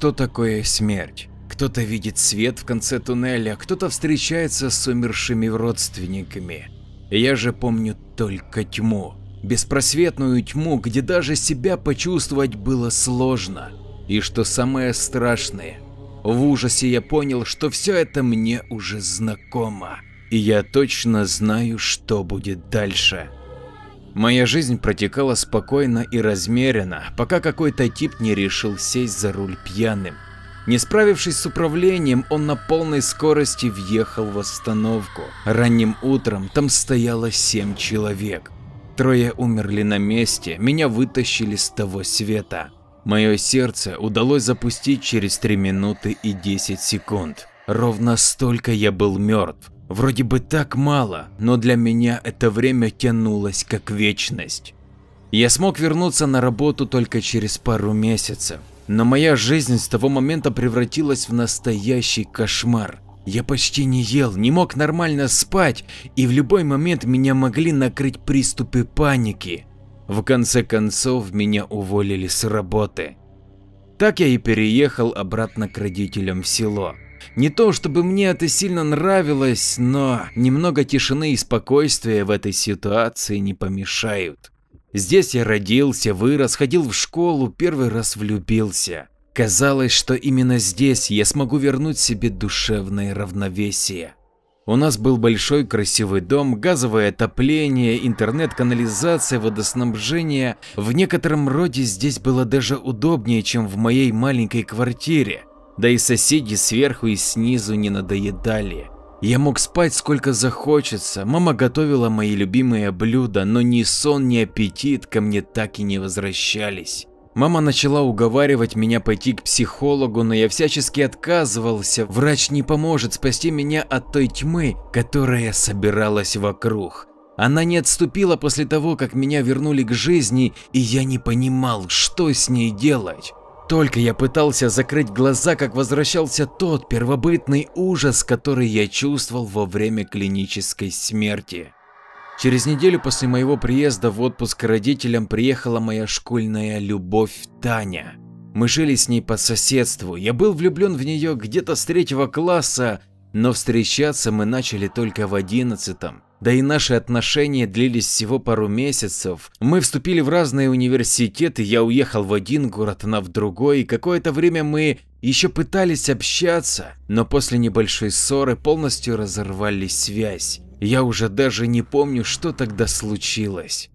что такое смерть. Кто-то видит свет в конце туннеля, кто-то встречается с умершими родственниками. Я же помню только тьму. Беспросветную тьму, где даже себя почувствовать было сложно. И что самое страшное, в ужасе я понял, что все это мне уже знакомо. И я точно знаю, что будет дальше. Моя жизнь протекала спокойно и размеренно, пока какой-то тип не решил сесть за руль пьяным. Не справившись с управлением, он на полной скорости въехал в остановку. Ранним утром там стояло семь человек. Трое умерли на месте, меня вытащили с того света. Мое сердце удалось запустить через 3 минуты и 10 секунд. Ровно столько я был мертв. Вроде бы так мало, но для меня это время тянулось как вечность. Я смог вернуться на работу только через пару месяцев, но моя жизнь с того момента превратилась в настоящий кошмар. Я почти не ел, не мог нормально спать, и в любой момент меня могли накрыть приступы паники. В конце концов меня уволили с работы. Так я и переехал обратно к родителям в село. Не то чтобы мне это сильно нравилось, но немного тишины и спокойствия в этой ситуации не помешают. Здесь я родился, вырос, ходил в школу, первый раз влюбился. Казалось, что именно здесь я смогу вернуть себе душевное равновесие. У нас был большой красивый дом, газовое отопление, интернет, канализация, водоснабжение. В некотором роде здесь было даже удобнее, чем в моей маленькой квартире. Да и соседи сверху и снизу не надоедали. Я мог спать сколько захочется, мама готовила мои любимые блюда, но ни сон, ни аппетит ко мне так и не возвращались. Мама начала уговаривать меня пойти к психологу, но я всячески отказывался. Врач не поможет спасти меня от той тьмы, которая собиралась вокруг. Она не отступила после того, как меня вернули к жизни, и я не понимал, что с ней делать. Только я пытался закрыть глаза, как возвращался тот первобытный ужас, который я чувствовал во время клинической смерти. Через неделю после моего приезда в отпуск к родителям приехала моя школьная любовь Таня. Мы жили с ней по соседству, я был влюблен в нее где-то с третьего класса, но встречаться мы начали только в одиннадцатом. Да и наши отношения длились всего пару месяцев. Мы вступили в разные университеты, я уехал в один город, она в другой, и какое-то время мы еще пытались общаться, но после небольшой ссоры полностью разорвали связь. Я уже даже не помню, что тогда случилось.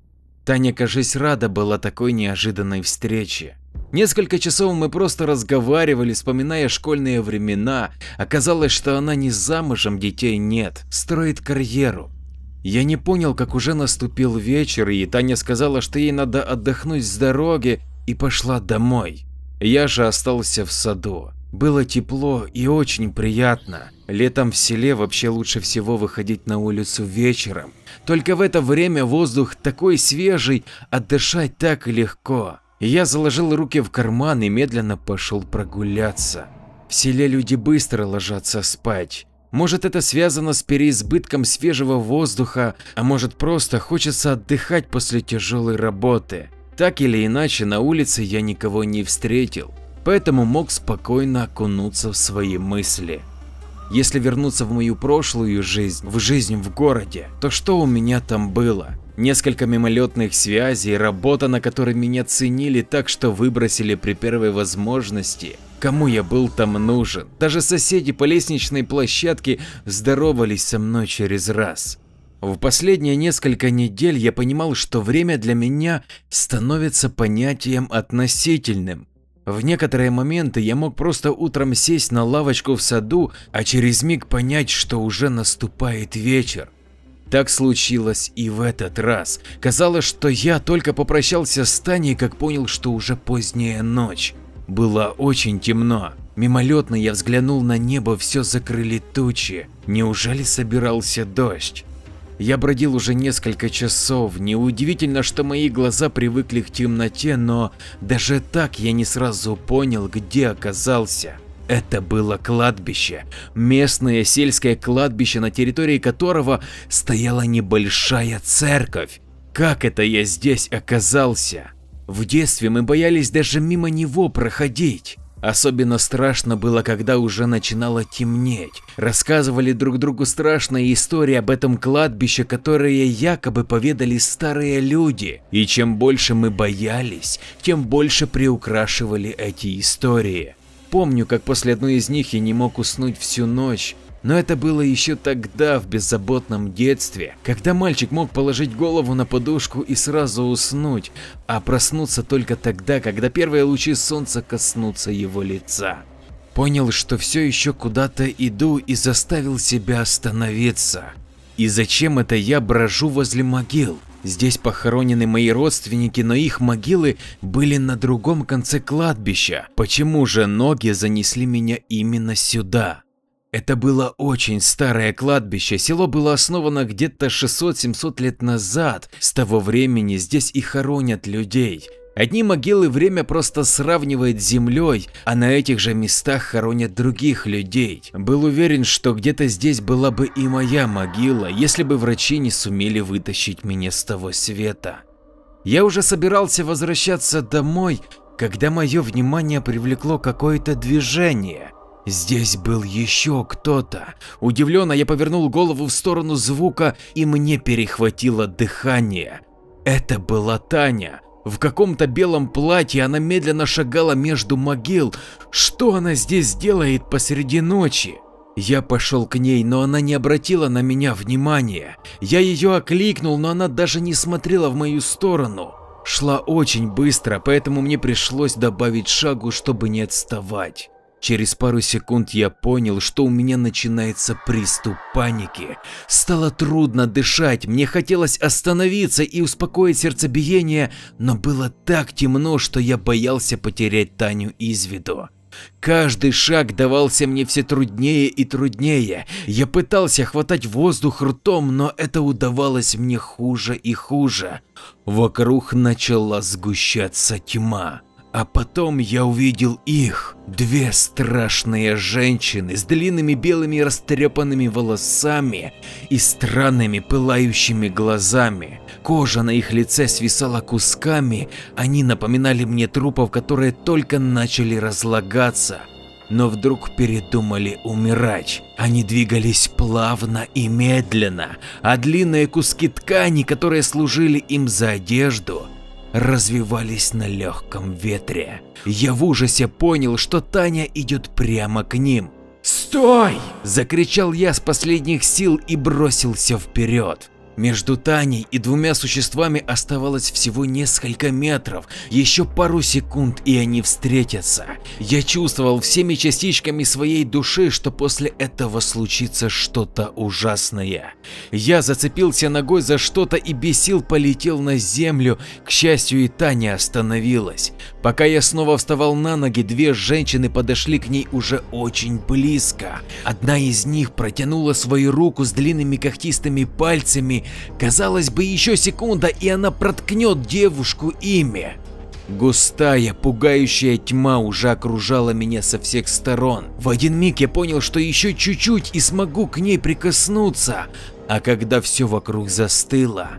Таня, кажись, рада была такой неожиданной встрече. Несколько часов мы просто разговаривали, вспоминая школьные времена. Оказалось, что она не замужем, детей нет, строит карьеру. Я не понял, как уже наступил вечер, и Таня сказала, что ей надо отдохнуть с дороги, и пошла домой. Я же остался в саду. Было тепло и очень приятно. Летом в селе вообще лучше всего выходить на улицу вечером. Только в это время воздух такой свежий, а дышать так легко. Я заложил руки в карман и медленно пошел прогуляться. В селе люди быстро ложатся спать. Может это связано с переизбытком свежего воздуха, а может просто хочется отдыхать после тяжелой работы. Так или иначе на улице я никого не встретил поэтому мог спокойно окунуться в свои мысли. Если вернуться в мою прошлую жизнь, в жизнь в городе, то что у меня там было? Несколько мимолетных связей, работа, на которой меня ценили так, что выбросили при первой возможности. Кому я был там нужен? Даже соседи по лестничной площадке здоровались со мной через раз. В последние несколько недель я понимал, что время для меня становится понятием относительным. В некоторые моменты я мог просто утром сесть на лавочку в саду, а через миг понять, что уже наступает вечер. Так случилось и в этот раз. Казалось, что я только попрощался с Таней, как понял, что уже поздняя ночь. Было очень темно. Мимолетно я взглянул на небо, все закрыли тучи. Неужели собирался дождь? Я бродил уже несколько часов, неудивительно, что мои глаза привыкли к темноте, но даже так я не сразу понял, где оказался. Это было кладбище, местное сельское кладбище, на территории которого стояла небольшая церковь. Как это я здесь оказался? В детстве мы боялись даже мимо него проходить. Особенно страшно было, когда уже начинало темнеть. Рассказывали друг другу страшные истории об этом кладбище, которые якобы поведали старые люди. И чем больше мы боялись, тем больше приукрашивали эти истории. Помню, как после одной из них я не мог уснуть всю ночь, но это было еще тогда, в беззаботном детстве, когда мальчик мог положить голову на подушку и сразу уснуть, а проснуться только тогда, когда первые лучи солнца коснутся его лица. Понял, что все еще куда-то иду и заставил себя остановиться. И зачем это я брожу возле могил? Здесь похоронены мои родственники, но их могилы были на другом конце кладбища. Почему же ноги занесли меня именно сюда? Это было очень старое кладбище, село было основано где-то 600-700 лет назад, с того времени здесь и хоронят людей. Одни могилы время просто сравнивает с землей, а на этих же местах хоронят других людей. Был уверен, что где-то здесь была бы и моя могила, если бы врачи не сумели вытащить меня с того света. Я уже собирался возвращаться домой, когда мое внимание привлекло какое-то движение. Здесь был еще кто-то. Удивленно я повернул голову в сторону звука и мне перехватило дыхание. Это была Таня. В каком-то белом платье она медленно шагала между могил. Что она здесь делает посреди ночи? Я пошел к ней, но она не обратила на меня внимания. Я ее окликнул, но она даже не смотрела в мою сторону. Шла очень быстро, поэтому мне пришлось добавить шагу, чтобы не отставать. Через пару секунд я понял, что у меня начинается приступ паники. Стало трудно дышать, мне хотелось остановиться и успокоить сердцебиение, но было так темно, что я боялся потерять Таню из виду. Каждый шаг давался мне все труднее и труднее. Я пытался хватать воздух ртом, но это удавалось мне хуже и хуже. Вокруг начала сгущаться тьма. А потом я увидел их, две страшные женщины с длинными белыми растрепанными волосами и странными пылающими глазами. Кожа на их лице свисала кусками, они напоминали мне трупов, которые только начали разлагаться. Но вдруг передумали умирать. Они двигались плавно и медленно, а длинные куски ткани, которые служили им за одежду, развивались на легком ветре. Я в ужасе понял, что Таня идет прямо к ним. «Стой!» – закричал я с последних сил и бросился вперед. Между Таней и двумя существами оставалось всего несколько метров, еще пару секунд и они встретятся. Я чувствовал всеми частичками своей души, что после этого случится что-то ужасное. Я зацепился ногой за что-то и без сил полетел на землю, к счастью и Таня остановилась. Пока я снова вставал на ноги, две женщины подошли к ней уже очень близко. Одна из них протянула свою руку с длинными когтистыми пальцами Казалось бы, еще секунда, и она проткнет девушку ими. Густая, пугающая тьма уже окружала меня со всех сторон. В один миг я понял, что еще чуть-чуть и смогу к ней прикоснуться, а когда все вокруг застыло,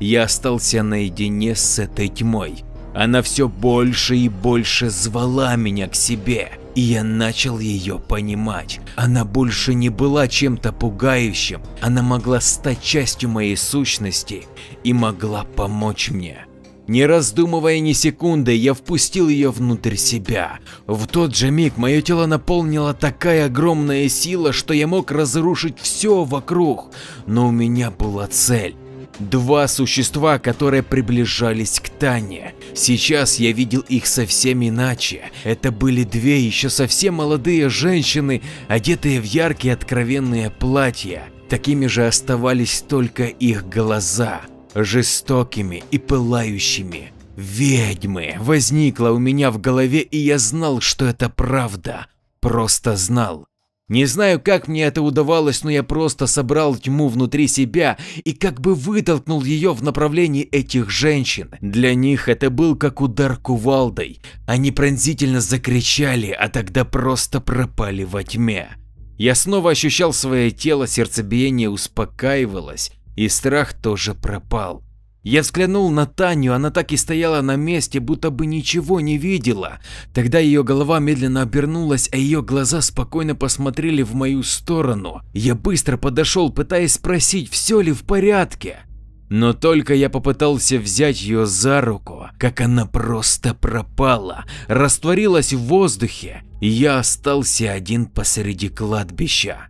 я остался наедине с этой тьмой. Она все больше и больше звала меня к себе. И я начал ее понимать. Она больше не была чем-то пугающим, она могла стать частью моей сущности и могла помочь мне. Не раздумывая ни секунды, я впустил ее внутрь себя. В тот же миг мое тело наполнила такая огромная сила, что я мог разрушить все вокруг, но у меня была цель Два существа, которые приближались к Тане. Сейчас я видел их совсем иначе. Это были две еще совсем молодые женщины, одетые в яркие откровенные платья. Такими же оставались только их глаза, жестокими и пылающими. Ведьмы! Возникло у меня в голове, и я знал, что это правда. Просто знал. Не знаю, как мне это удавалось, но я просто собрал тьму внутри себя и как бы вытолкнул ее в направлении этих женщин. Для них это был как удар кувалдой. Они пронзительно закричали, а тогда просто пропали во тьме. Я снова ощущал свое тело, сердцебиение успокаивалось, и страх тоже пропал. Я взглянул на Таню, она так и стояла на месте, будто бы ничего не видела. Тогда ее голова медленно обернулась, а ее глаза спокойно посмотрели в мою сторону. Я быстро подошел, пытаясь спросить, все ли в порядке. Но только я попытался взять ее за руку, как она просто пропала, растворилась в воздухе, и я остался один посреди кладбища.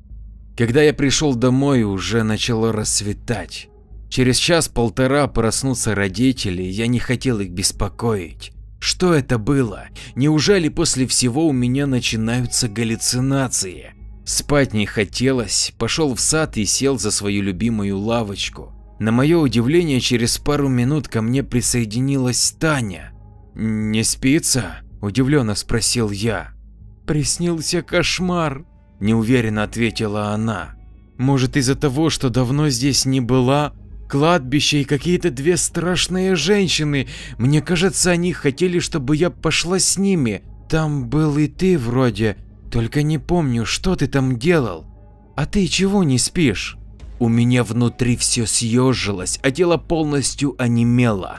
Когда я пришел домой, уже начало рассветать. Через час-полтора проснутся родители, я не хотел их беспокоить. Что это было? Неужели после всего у меня начинаются галлюцинации? Спать не хотелось, пошел в сад и сел за свою любимую лавочку. На мое удивление, через пару минут ко мне присоединилась Таня. «Не спится?» – удивленно спросил я. «Приснился кошмар», – неуверенно ответила она. «Может из-за того, что давно здесь не была? Кладбище и какие-то две страшные женщины. Мне кажется, они хотели, чтобы я пошла с ними. Там был и ты вроде, только не помню, что ты там делал. А ты чего не спишь?» У меня внутри все съежилось, а тело полностью онемело.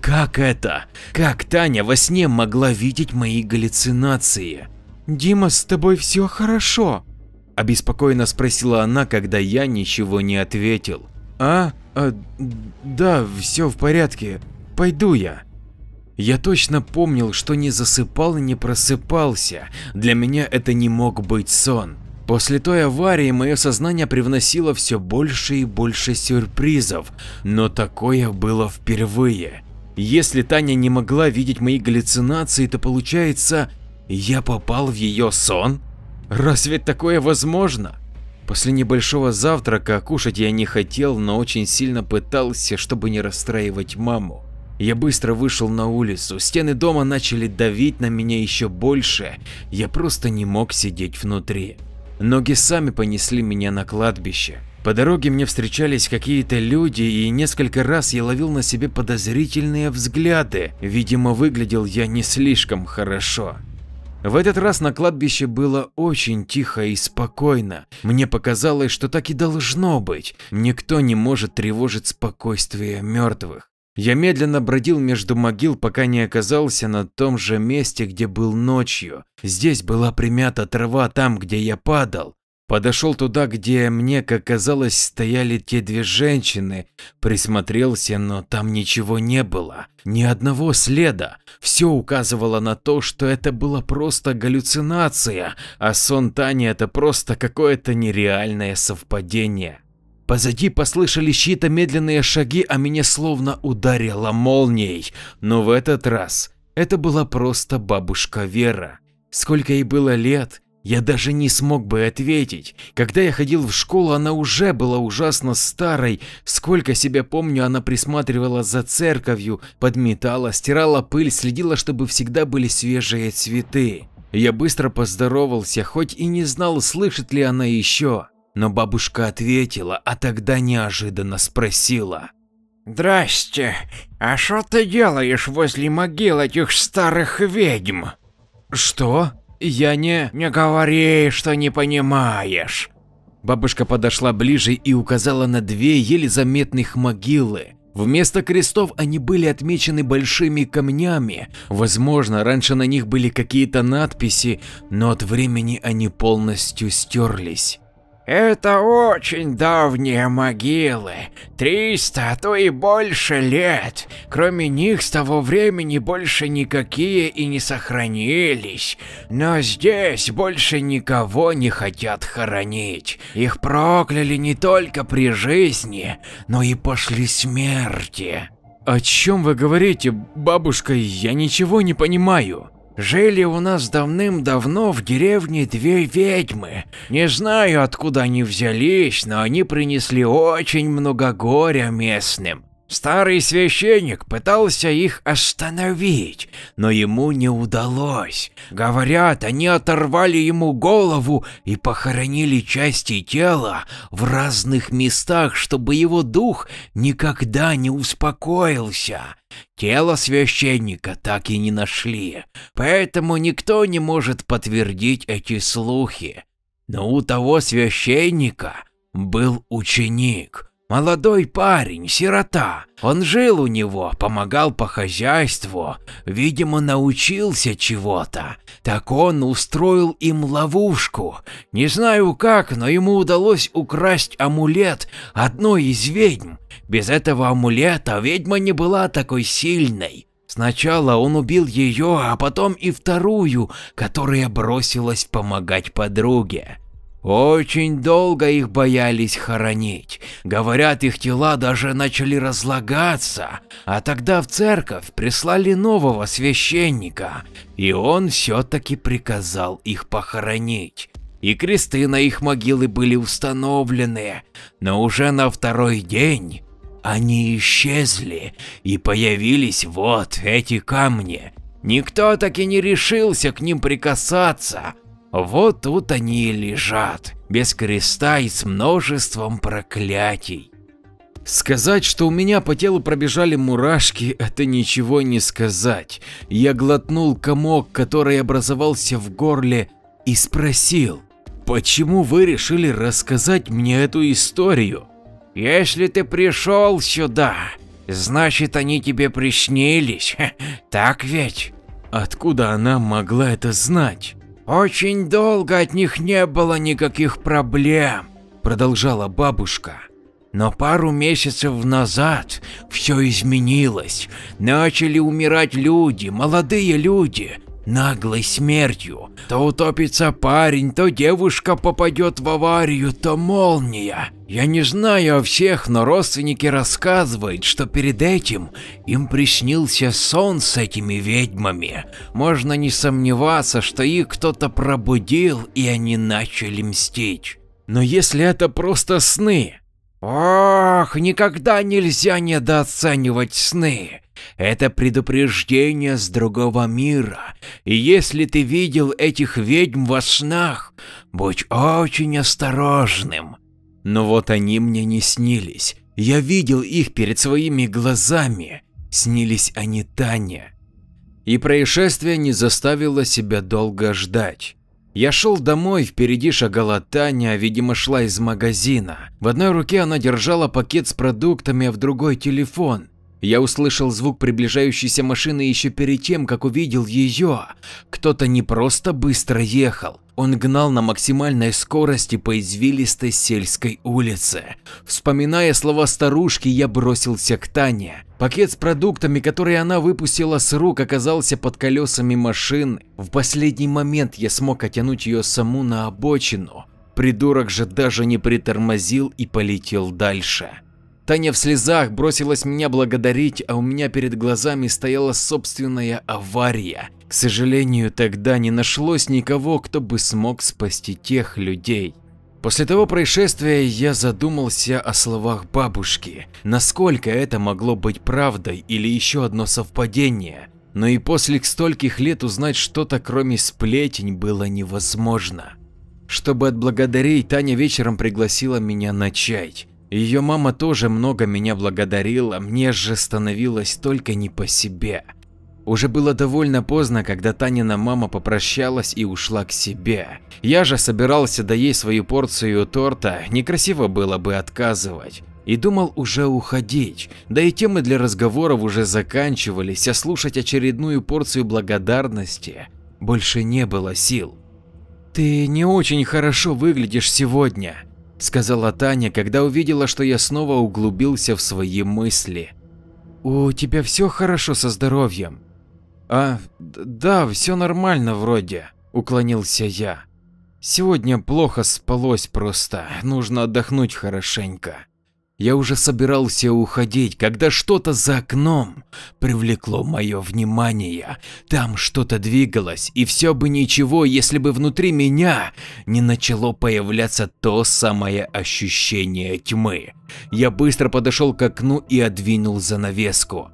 Как это? Как Таня во сне могла видеть мои галлюцинации? «Дима, с тобой все хорошо?» – обеспокоенно спросила она, когда я ничего не ответил. «А? А да, все в порядке. Пойду я». Я точно помнил, что не засыпал и не просыпался. Для меня это не мог быть сон. После той аварии мое сознание привносило все больше и больше сюрпризов, но такое было впервые. Если Таня не могла видеть мои галлюцинации, то получается, я попал в ее сон? Разве такое возможно? После небольшого завтрака кушать я не хотел, но очень сильно пытался, чтобы не расстраивать маму. Я быстро вышел на улицу, стены дома начали давить на меня еще больше, я просто не мог сидеть внутри. Ноги сами понесли меня на кладбище. По дороге мне встречались какие-то люди и несколько раз я ловил на себе подозрительные взгляды. Видимо, выглядел я не слишком хорошо. В этот раз на кладбище было очень тихо и спокойно. Мне показалось, что так и должно быть. Никто не может тревожить спокойствие мертвых. Я медленно бродил между могил, пока не оказался на том же месте, где был ночью. Здесь была примята трава там, где я падал. Подошел туда, где мне, как казалось, стояли те две женщины. Присмотрелся, но там ничего не было. Ни одного следа. Все указывало на то, что это была просто галлюцинация, а сон Тани это просто какое-то нереальное совпадение. Позади послышались чьи-то медленные шаги, а меня словно ударило молнией. Но в этот раз это была просто бабушка Вера. Сколько ей было лет, я даже не смог бы ответить. Когда я ходил в школу, она уже была ужасно старой. Сколько себя помню, она присматривала за церковью, подметала, стирала пыль, следила, чтобы всегда были свежие цветы. Я быстро поздоровался, хоть и не знал, слышит ли она еще. Но бабушка ответила, а тогда неожиданно спросила. «Здрасте, а что ты делаешь возле могил этих старых ведьм?» «Что? Я не…» «Не говори, что не понимаешь». Бабушка подошла ближе и указала на две еле заметных могилы. Вместо крестов они были отмечены большими камнями. Возможно, раньше на них были какие-то надписи, но от времени они полностью стерлись. Это очень давние могилы, 300, а то и больше лет. Кроме них с того времени больше никакие и не сохранились. Но здесь больше никого не хотят хоронить. Их прокляли не только при жизни, но и после смерти. О чем вы говорите, бабушка, я ничего не понимаю. Жили у нас давным-давно в деревне две ведьмы. Не знаю, откуда они взялись, но они принесли очень много горя местным. Старый священник пытался их остановить, но ему не удалось. Говорят, они оторвали ему голову и похоронили части тела в разных местах, чтобы его дух никогда не успокоился. Тело священника так и не нашли, поэтому никто не может подтвердить эти слухи. Но у того священника был ученик, Молодой парень, сирота. Он жил у него, помогал по хозяйству, видимо, научился чего-то. Так он устроил им ловушку. Не знаю как, но ему удалось украсть амулет одной из ведьм. Без этого амулета ведьма не была такой сильной. Сначала он убил ее, а потом и вторую, которая бросилась помогать подруге. Очень долго их боялись хоронить. Говорят, их тела даже начали разлагаться. А тогда в церковь прислали нового священника, и он все-таки приказал их похоронить. И кресты на их могилы были установлены, но уже на второй день они исчезли и появились вот эти камни. Никто так и не решился к ним прикасаться, вот тут они и лежат, без креста и с множеством проклятий. Сказать, что у меня по телу пробежали мурашки, это ничего не сказать. Я глотнул комок, который образовался в горле, и спросил, почему вы решили рассказать мне эту историю? Если ты пришел сюда, значит они тебе приснились, так ведь? Откуда она могла это знать? Очень долго от них не было никаких проблем, продолжала бабушка. Но пару месяцев назад все изменилось. Начали умирать люди, молодые люди, наглой смертью. То утопится парень, то девушка попадет в аварию, то молния. Я не знаю о всех, но родственники рассказывают, что перед этим им приснился сон с этими ведьмами. Можно не сомневаться, что их кто-то пробудил и они начали мстить. Но если это просто сны, Ох, никогда нельзя недооценивать сны. Это предупреждение с другого мира, и если ты видел этих ведьм во снах, будь очень осторожным. Но вот они мне не снились, я видел их перед своими глазами, снились они Тане. И происшествие не заставило себя долго ждать. Я шел домой, впереди шагала Таня, видимо шла из магазина. В одной руке она держала пакет с продуктами, а в другой телефон. Я услышал звук приближающейся машины еще перед тем, как увидел ее. Кто-то не просто быстро ехал, он гнал на максимальной скорости по извилистой сельской улице. Вспоминая слова старушки, я бросился к Тане. Пакет с продуктами, который она выпустила с рук, оказался под колесами машины. В последний момент я смог оттянуть ее саму на обочину. Придурок же даже не притормозил и полетел дальше. Таня в слезах бросилась меня благодарить, а у меня перед глазами стояла собственная авария. К сожалению, тогда не нашлось никого, кто бы смог спасти тех людей. После того происшествия я задумался о словах бабушки, насколько это могло быть правдой или еще одно совпадение. Но и после стольких лет узнать что-то кроме сплетень было невозможно. Чтобы отблагодарить, Таня вечером пригласила меня на чай. Ее мама тоже много меня благодарила, мне же становилось только не по себе. Уже было довольно поздно, когда Танина мама попрощалась и ушла к себе. Я же собирался доесть свою порцию торта, некрасиво было бы отказывать. И думал уже уходить, да и темы для разговоров уже заканчивались, а слушать очередную порцию благодарности больше не было сил. «Ты не очень хорошо выглядишь сегодня», сказала Таня, когда увидела, что я снова углубился в свои мысли. У тебя все хорошо со здоровьем? А, да, все нормально вроде, уклонился я. Сегодня плохо спалось просто, нужно отдохнуть хорошенько. Я уже собирался уходить, когда что-то за окном привлекло мое внимание. Там что-то двигалось, и все бы ничего, если бы внутри меня не начало появляться то самое ощущение тьмы. Я быстро подошел к окну и отдвинул занавеску.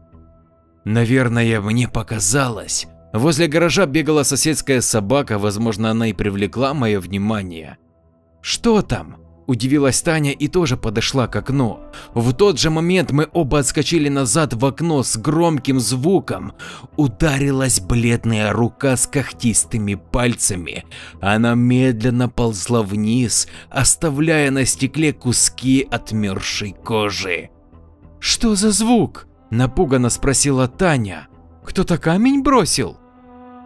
Наверное, мне показалось. Возле гаража бегала соседская собака, возможно, она и привлекла мое внимание. «Что там?» Удивилась Таня и тоже подошла к окну. В тот же момент мы оба отскочили назад в окно с громким звуком. Ударилась бледная рука с когтистыми пальцами. Она медленно ползла вниз, оставляя на стекле куски отмерзшей кожи. «Что за звук?» – напуганно спросила Таня. «Кто-то камень бросил?»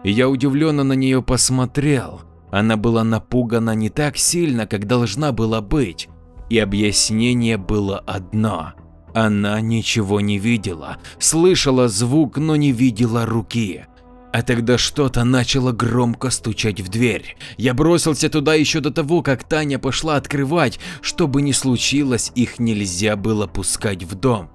Я удивленно на нее посмотрел. Она была напугана не так сильно, как должна была быть, и объяснение было одно. Она ничего не видела, слышала звук, но не видела руки. А тогда что-то начало громко стучать в дверь. Я бросился туда еще до того, как Таня пошла открывать, что бы ни случилось, их нельзя было пускать в дом.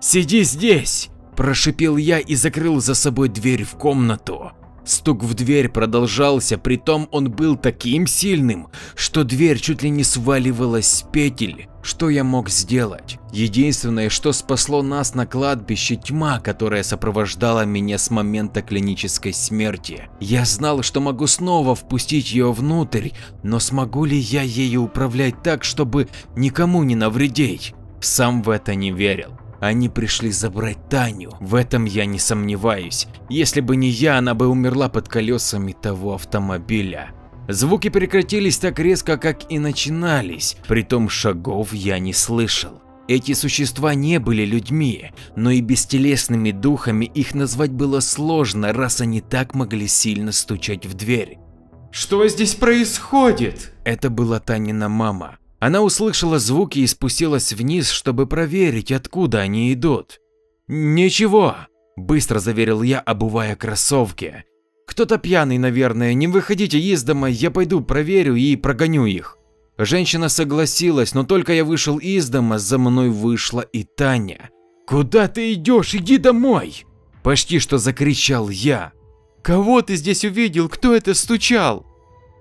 «Сиди здесь!» – прошипел я и закрыл за собой дверь в комнату. Стук в дверь продолжался, притом он был таким сильным, что дверь чуть ли не сваливалась с петель. Что я мог сделать? Единственное, что спасло нас на кладбище – тьма, которая сопровождала меня с момента клинической смерти. Я знал, что могу снова впустить ее внутрь, но смогу ли я ею управлять так, чтобы никому не навредить? Сам в это не верил. Они пришли забрать Таню, в этом я не сомневаюсь. Если бы не я, она бы умерла под колесами того автомобиля. Звуки прекратились так резко, как и начинались, притом шагов я не слышал. Эти существа не были людьми, но и бестелесными духами их назвать было сложно, раз они так могли сильно стучать в дверь. «Что здесь происходит?» Это была Танина мама. Она услышала звуки и спустилась вниз, чтобы проверить, откуда они идут. «Ничего», – быстро заверил я, обувая кроссовки. «Кто-то пьяный, наверное, не выходите из дома, я пойду проверю и прогоню их». Женщина согласилась, но только я вышел из дома, за мной вышла и Таня. «Куда ты идешь? Иди домой!» Почти что закричал я. «Кого ты здесь увидел? Кто это стучал?»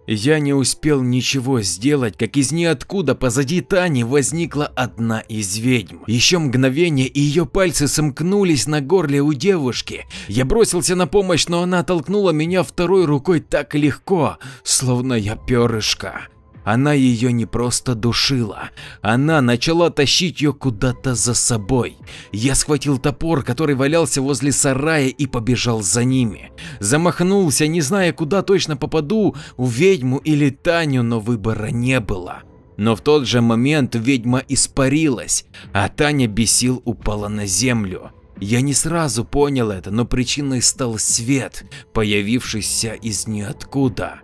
Я не успел ничего сделать, как из ниоткуда позади Тани возникла одна из ведьм. Еще мгновение и ее пальцы сомкнулись на горле у девушки. Я бросился на помощь, но она толкнула меня второй рукой так легко, словно я перышко. Она ее не просто душила, она начала тащить ее куда-то за собой. Я схватил топор, который валялся возле сарая и побежал за ними. Замахнулся, не зная, куда точно попаду, у ведьму или Таню, но выбора не было. Но в тот же момент ведьма испарилась, а Таня бесил упала на землю. Я не сразу понял это, но причиной стал свет, появившийся из ниоткуда.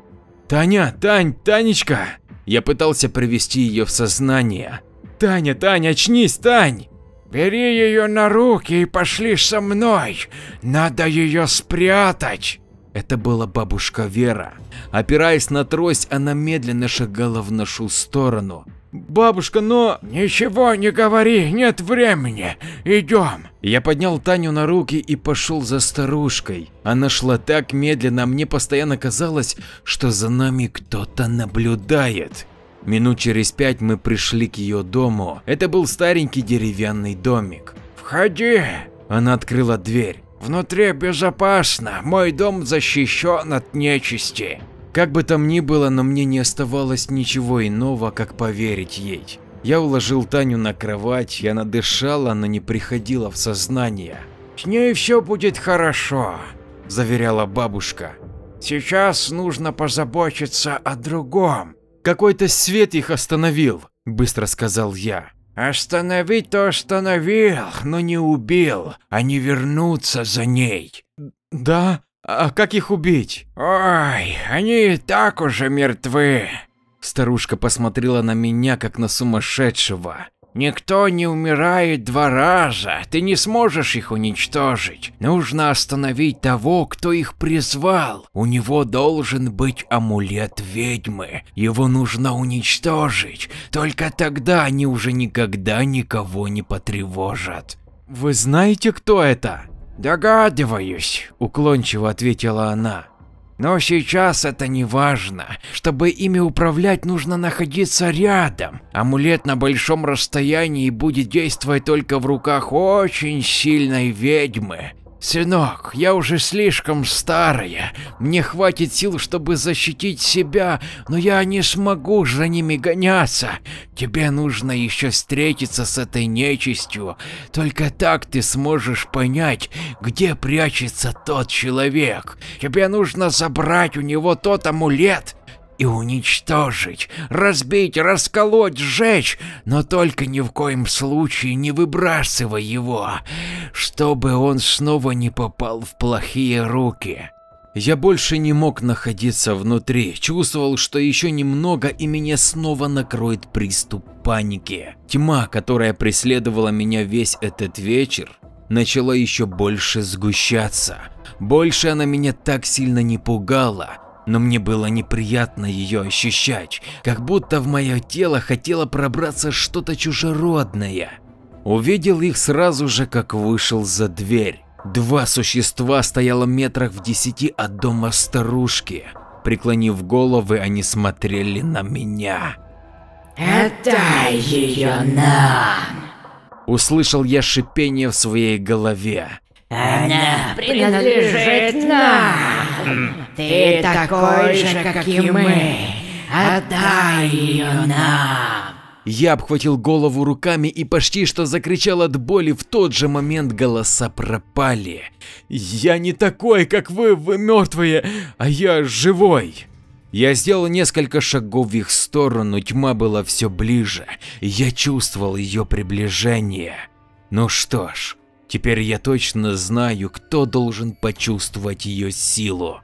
«Таня, Тань, Танечка!» Я пытался привести ее в сознание. «Таня, Таня, очнись, Тань!» «Бери ее на руки и пошли со мной, надо ее спрятать!» Это была бабушка Вера. Опираясь на трость, она медленно шагала в нашу сторону. «Бабушка, но…» «Ничего не говори, нет времени, идем!» Я поднял Таню на руки и пошел за старушкой. Она шла так медленно, мне постоянно казалось, что за нами кто-то наблюдает. Минут через пять мы пришли к ее дому. Это был старенький деревянный домик. «Входи!» Она открыла дверь. «Внутри безопасно, мой дом защищен от нечисти». Как бы там ни было, но мне не оставалось ничего иного, как поверить ей. Я уложил Таню на кровать, и она дышала, но не приходила в сознание. «С ней все будет хорошо», – заверяла бабушка. «Сейчас нужно позаботиться о другом». «Какой-то свет их остановил», – быстро сказал я. «Остановить-то остановил, но не убил. Они вернутся за ней». «Да? А как их убить?» «Ой, они и так уже мертвы». Старушка посмотрела на меня, как на сумасшедшего. Никто не умирает два раза, ты не сможешь их уничтожить. Нужно остановить того, кто их призвал. У него должен быть амулет ведьмы. Его нужно уничтожить. Только тогда они уже никогда никого не потревожат. Вы знаете, кто это? Догадываюсь, уклончиво ответила она. Но сейчас это не важно. Чтобы ими управлять, нужно находиться рядом. Амулет на большом расстоянии будет действовать только в руках очень сильной ведьмы. Сынок, я уже слишком старая, мне хватит сил, чтобы защитить себя, но я не смогу за ними гоняться. Тебе нужно еще встретиться с этой нечистью, только так ты сможешь понять, где прячется тот человек. Тебе нужно забрать у него тот амулет, и уничтожить, разбить, расколоть, сжечь, но только ни в коем случае не выбрасывай его, чтобы он снова не попал в плохие руки. Я больше не мог находиться внутри, чувствовал, что еще немного и меня снова накроет приступ паники. Тьма, которая преследовала меня весь этот вечер, начала еще больше сгущаться. Больше она меня так сильно не пугала, но мне было неприятно ее ощущать, как будто в мое тело хотело пробраться что-то чужеродное. Увидел их сразу же, как вышел за дверь. Два существа стояло метрах в десяти от дома старушки. Преклонив головы, они смотрели на меня. «Отдай ее нам!» Услышал я шипение в своей голове. Она принадлежит нам. Ты такой же, как и мы. Отдай ее нам. Я обхватил голову руками и почти что закричал от боли, в тот же момент голоса пропали. «Я не такой, как вы, вы мертвые, а я живой!» Я сделал несколько шагов в их сторону, тьма была все ближе, я чувствовал ее приближение. Ну что ж, Теперь я точно знаю, кто должен почувствовать ее силу.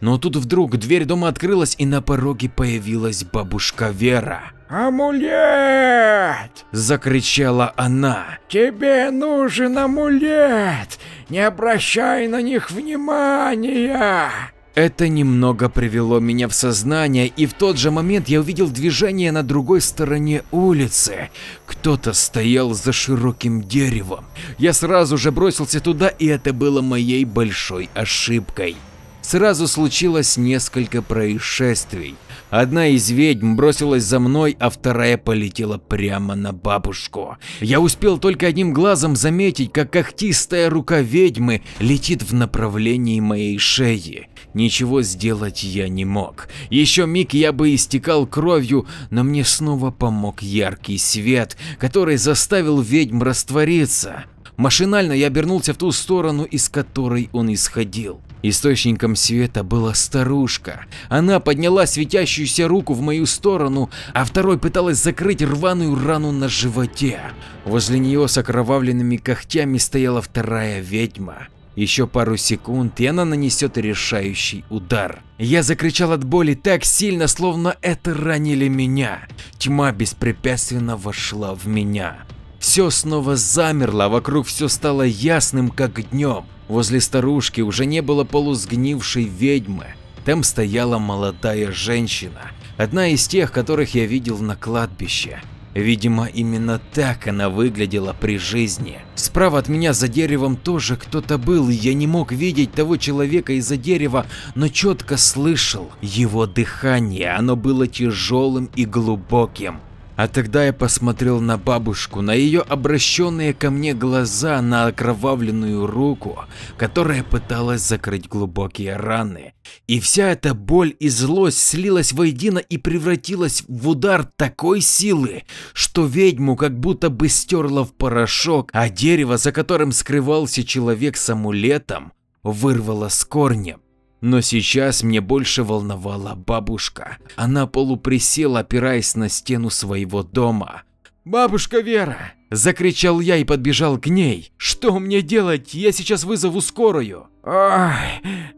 Но тут вдруг дверь дома открылась и на пороге появилась бабушка Вера. «Амулет!» – закричала она. «Тебе нужен амулет! Не обращай на них внимания!» Это немного привело меня в сознание, и в тот же момент я увидел движение на другой стороне улицы. Кто-то стоял за широким деревом. Я сразу же бросился туда, и это было моей большой ошибкой. Сразу случилось несколько происшествий. Одна из ведьм бросилась за мной, а вторая полетела прямо на бабушку. Я успел только одним глазом заметить, как когтистая рука ведьмы летит в направлении моей шеи. Ничего сделать я не мог. Еще миг я бы истекал кровью, но мне снова помог яркий свет, который заставил ведьм раствориться. Машинально я обернулся в ту сторону, из которой он исходил. Источником света была старушка. Она подняла светящуюся руку в мою сторону, а второй пыталась закрыть рваную рану на животе. Возле нее с окровавленными когтями стояла вторая ведьма. Еще пару секунд, и она нанесет решающий удар. Я закричал от боли так сильно, словно это ранили меня. Тьма беспрепятственно вошла в меня. Все снова замерло, вокруг все стало ясным, как днем. Возле старушки уже не было полусгнившей ведьмы. Там стояла молодая женщина, одна из тех, которых я видел на кладбище. Видимо, именно так она выглядела при жизни. Справа от меня за деревом тоже кто-то был, и я не мог видеть того человека из-за дерева, но четко слышал его дыхание, оно было тяжелым и глубоким. А тогда я посмотрел на бабушку, на ее обращенные ко мне глаза, на окровавленную руку, которая пыталась закрыть глубокие раны. И вся эта боль и злость слилась воедино и превратилась в удар такой силы, что ведьму как будто бы стерла в порошок, а дерево, за которым скрывался человек с амулетом, вырвало с корнем. Но сейчас мне больше волновала бабушка. Она полуприсела, опираясь на стену своего дома. «Бабушка Вера!» – закричал я и подбежал к ней. «Что мне делать? Я сейчас вызову скорую!» «Ой,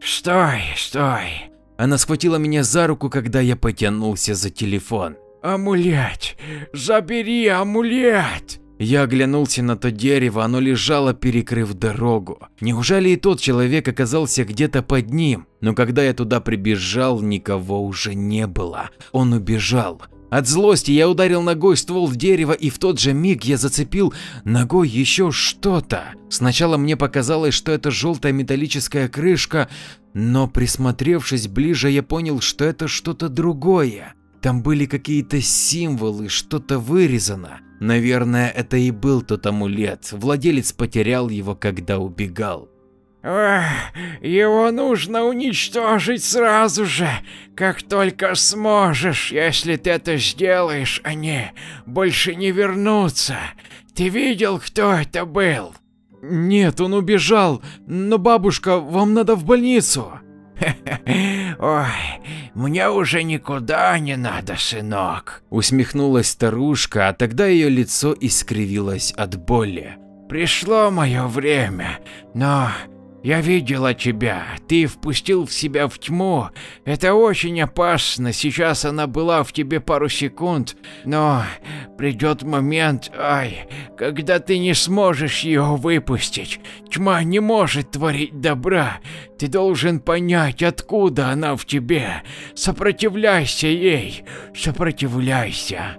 стой, стой!» Она схватила меня за руку, когда я потянулся за телефон. «Амулет! Забери амулет!» Я оглянулся на то дерево, оно лежало, перекрыв дорогу. Неужели и тот человек оказался где-то под ним? Но когда я туда прибежал, никого уже не было. Он убежал. От злости я ударил ногой ствол дерева и в тот же миг я зацепил ногой еще что-то. Сначала мне показалось, что это желтая металлическая крышка, но присмотревшись ближе я понял, что это что-то другое. Там были какие-то символы, что-то вырезано. Наверное, это и был тот амулет, владелец потерял его, когда убегал. Эх, его нужно уничтожить сразу же, как только сможешь. Если ты это сделаешь, они больше не вернутся. Ты видел, кто это был? Нет, он убежал. Но бабушка, вам надо в больницу. Ой, мне уже никуда не надо, сынок. Усмехнулась старушка, а тогда ее лицо искривилось от боли. Пришло мое время, но я видела тебя, ты впустил в себя в тьму. Это очень опасно, сейчас она была в тебе пару секунд, но придет момент, ай, когда ты не сможешь ее выпустить. Тьма не может творить добра, ты должен понять, откуда она в тебе. Сопротивляйся ей, сопротивляйся.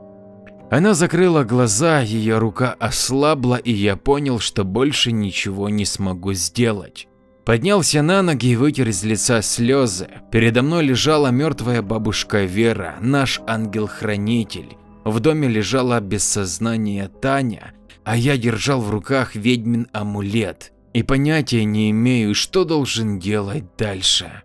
Она закрыла глаза, ее рука ослабла, и я понял, что больше ничего не смогу сделать. Поднялся на ноги и вытер из лица слезы. Передо мной лежала мертвая бабушка Вера, наш ангел-хранитель. В доме лежала без сознания Таня, а я держал в руках ведьмин амулет и понятия не имею, что должен делать дальше.